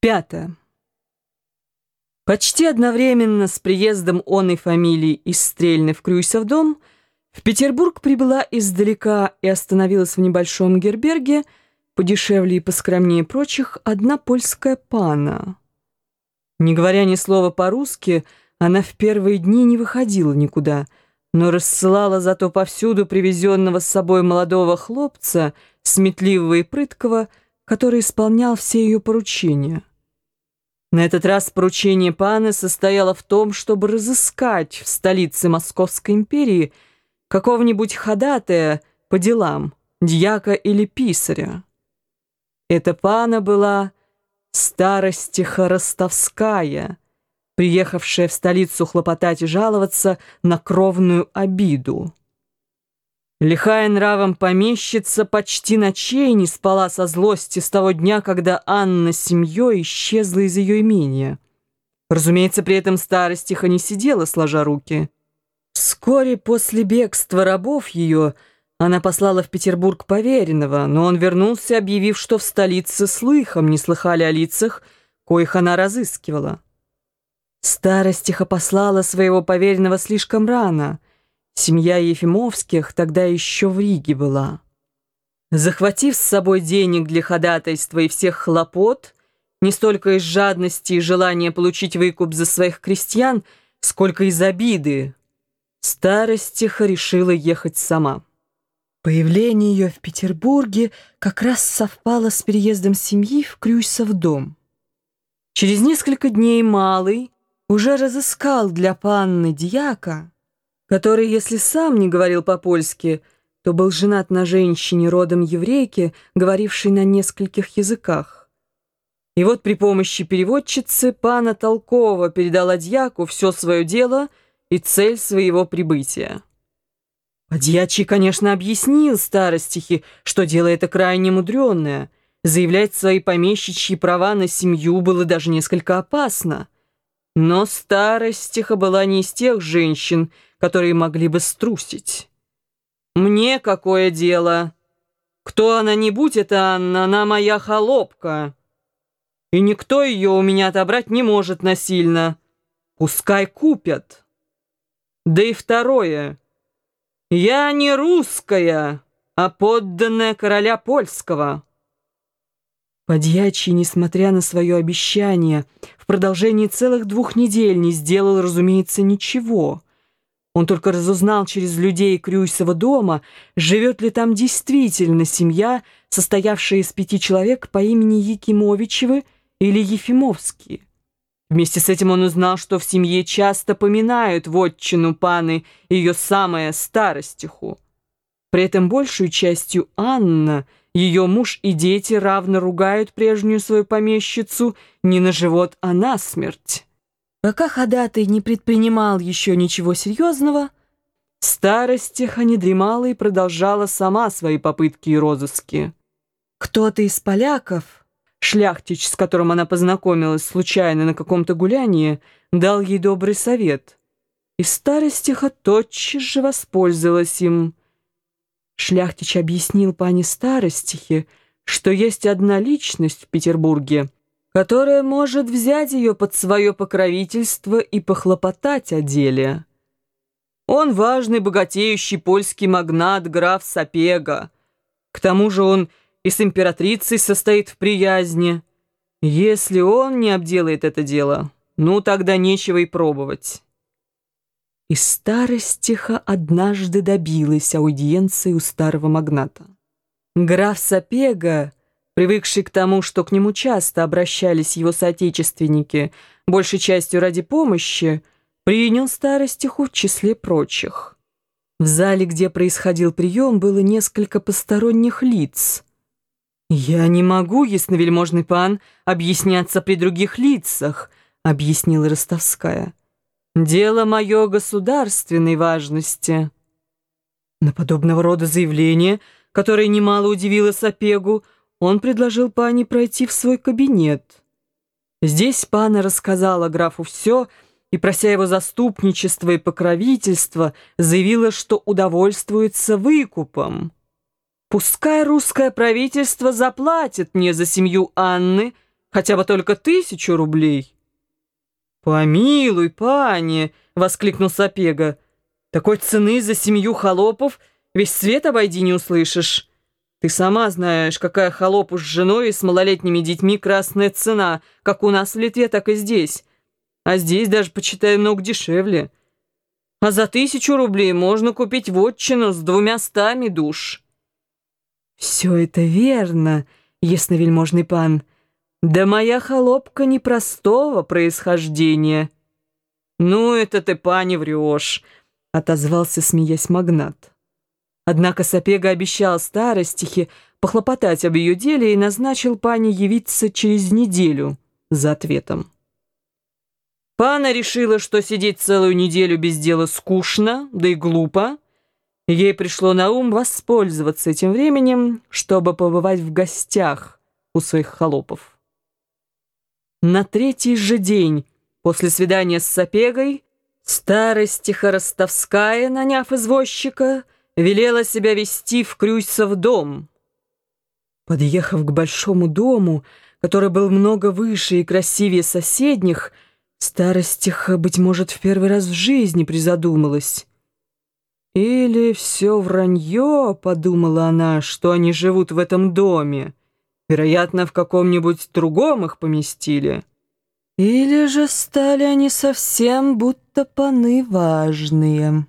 Пятое. Почти одновременно с приездом оной фамилии из Стрельны в Крюйсов дом в Петербург прибыла издалека и остановилась в небольшом Герберге, подешевле и поскромнее прочих, одна польская пана. Не говоря ни слова по-русски, она в первые дни не выходила никуда, но рассылала зато повсюду привезенного с собой молодого хлопца, сметливого и прыткого, который исполнял все ее поручения. На этот раз поручение паны состояло в том, чтобы разыскать в столице Московской империи какого-нибудь ходатая по делам, дьяка или писаря. Эта пана была старостиха Ростовская, приехавшая в столицу хлопотать и жаловаться на кровную обиду. Лихая нравом помещица почти ночей не спала со злости с того дня, когда Анна с семьей исчезла из ее имения. Разумеется, при этом старостиха не сидела, сложа руки. Вскоре после бегства рабов ее она послала в Петербург поверенного, но он вернулся, объявив, что в столице слыхом не слыхали о лицах, коих она разыскивала. Старостиха послала своего поверенного слишком рано — Семья Ефимовских тогда еще в Риге была. Захватив с собой денег для ходатайства и всех хлопот, не столько из жадности и желания получить выкуп за своих крестьян, сколько из обиды, старостиха решила ехать сама. Появление ее в Петербурге как раз совпало с переездом семьи в Крюйсов дом. Через несколько дней Малый уже разыскал для панны Дьяка который, если сам не говорил по-польски, то был женат на женщине родом еврейки, говорившей на нескольких языках. И вот при помощи переводчицы пана Толкова передала дьяку все свое дело и цель своего прибытия. Подьячий, конечно, объяснил старостихи, что дело это крайне мудреное. Заявлять свои помещичьи права на семью было даже несколько опасно. Но старостиха была не из тех женщин, которые могли бы струсить. Мне какое дело? Кто она не будь, это Анна, она моя холопка. И никто ее у меня отобрать не может насильно. Пускай купят. Да и второе. Я не русская, а подданная короля польского. Подьячий, несмотря на свое обещание, в продолжении целых двух недель не сделал, разумеется, ничего — он только разузнал через людей Крюйсова дома, живет ли там действительно семья, состоявшая из пяти человек по имени Якимовичевы или Ефимовские. Вместе с этим он узнал, что в семье часто поминают вотчину паны ее самая старостиху. При этом большую частью Анна, ее муж и дети равно ругают прежнюю свою помещицу не на живот, а на смерть. Пока ходатай не предпринимал еще ничего серьезного, старостиха не дремала и продолжала сама свои попытки и розыски. Кто-то из поляков, шляхтич, с которым она познакомилась случайно на каком-то гулянии, дал ей добрый совет, и старостиха тотчас же воспользовалась им. Шляхтич объяснил пане старостихе, что есть одна личность в Петербурге — которая может взять ее под свое покровительство и похлопотать о деле. Он важный, богатеющий польский магнат граф Сапега. К тому же он и с императрицей состоит в приязни. Если он не обделает это дело, ну тогда нечего и пробовать. И старостиха однажды добилась аудиенции у старого магната. Граф Сапега Привыкший к тому, что к нему часто обращались его соотечественники, большей частью ради помощи, принял старостиху в числе прочих. В зале, где происходил прием, было несколько посторонних лиц. «Я не могу, ясновельможный пан, объясняться при других лицах», — объяснила Ростовская. «Дело мое государственной важности». На подобного рода заявление, которое немало удивило Сапегу, — он предложил пане пройти в свой кабинет. Здесь пана рассказала графу все и, прося его заступничества и покровительства, заявила, что удовольствуется выкупом. «Пускай русское правительство заплатит мне за семью Анны, хотя бы только тысячу рублей». «Помилуй, пани!» — воскликнул Сапега. «Такой цены за семью холопов весь свет обойди не услышишь. Ты сама знаешь, какая холопу с женой и с малолетними детьми красная цена, как у нас в Литве, так и здесь. А здесь даже, почитай, много дешевле. А за тысячу рублей можно купить вотчину с двумя стами душ». «Все это верно, ясновельможный пан». Да моя холопка непростого происхождения. Ну, это ты, пани, врешь, отозвался, смеясь магнат. Однако Сапега обещал старостихе похлопотать об ее деле и назначил пани явиться через неделю за ответом. Пана решила, что сидеть целую неделю без дела скучно, да и глупо. Ей пришло на ум воспользоваться этим временем, чтобы побывать в гостях у своих холопов. На третий же день после свидания с Сапегой старостиха Ростовская, наняв извозчика, велела себя вести в Крюйсов дом. Подъехав к большому дому, который был много выше и красивее соседних, старостиха, быть может, в первый раз в жизни призадумалась. «Или все вранье», — подумала она, — «что они живут в этом доме». Вероятно, в каком-нибудь другом их поместили. Или же стали они совсем будто паны важные.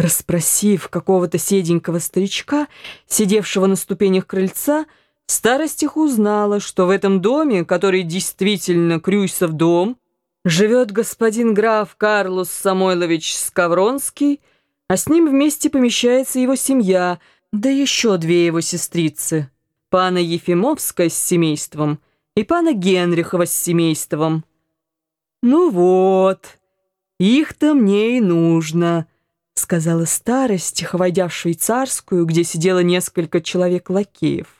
Расспросив какого-то седенького старичка, сидевшего на ступенях крыльца, старостих узнала, что в этом доме, который действительно Крюйсов дом, живет господин граф Карлос Самойлович Скавронский, а с ним вместе помещается его семья, да еще две его сестрицы пана Ефимовская с семейством и пана Генрихова с семейством. «Ну вот, их-то мне и нужно», — сказала старость, войдя в швейцарскую, где сидело несколько человек-лакеев.